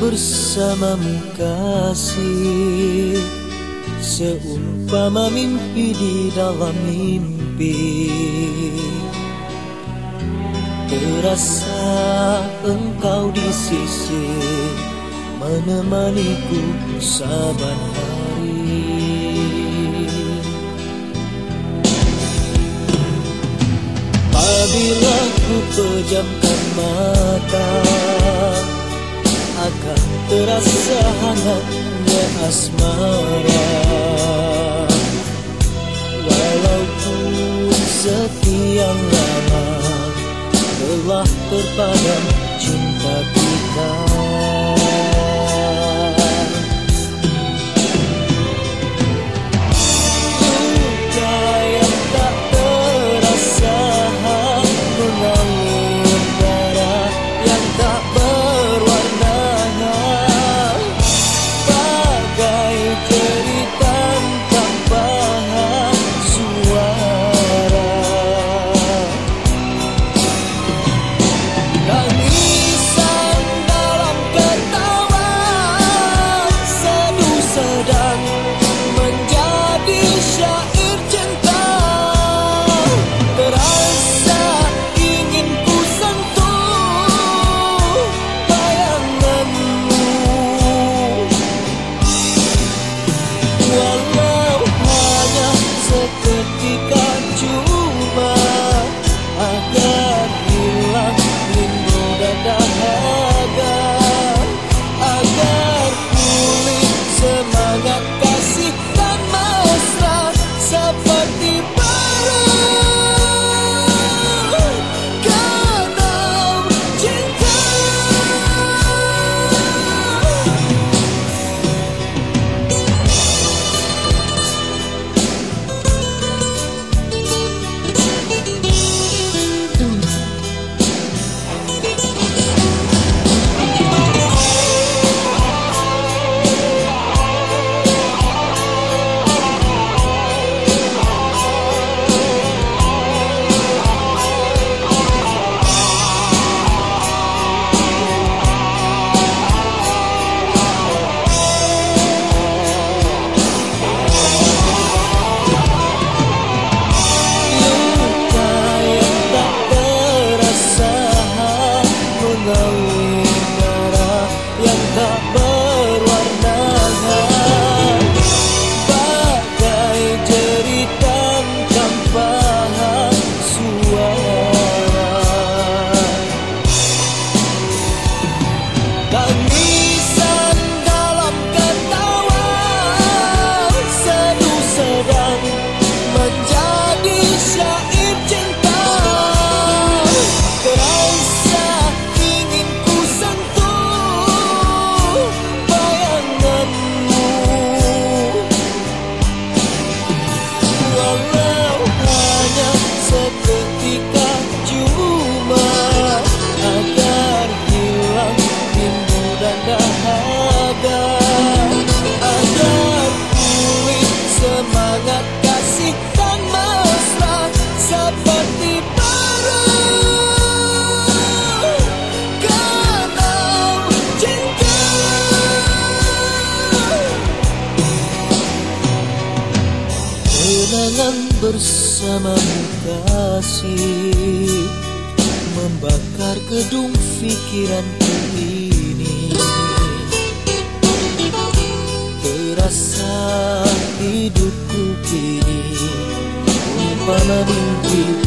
bersamamu kasih Seumpama mimpi di dalam mimpi. Terasa engkau di sisi Menemaniku saban hari. Apabila ku pejamkan mata Akan terasa hangatnya asmara. Walaupun sekian lama Telah terpadam cinta kita kenangan bersamamu kasih Membakar gedung pikiranku ini. Terasa hidupku kini Umpama mimpi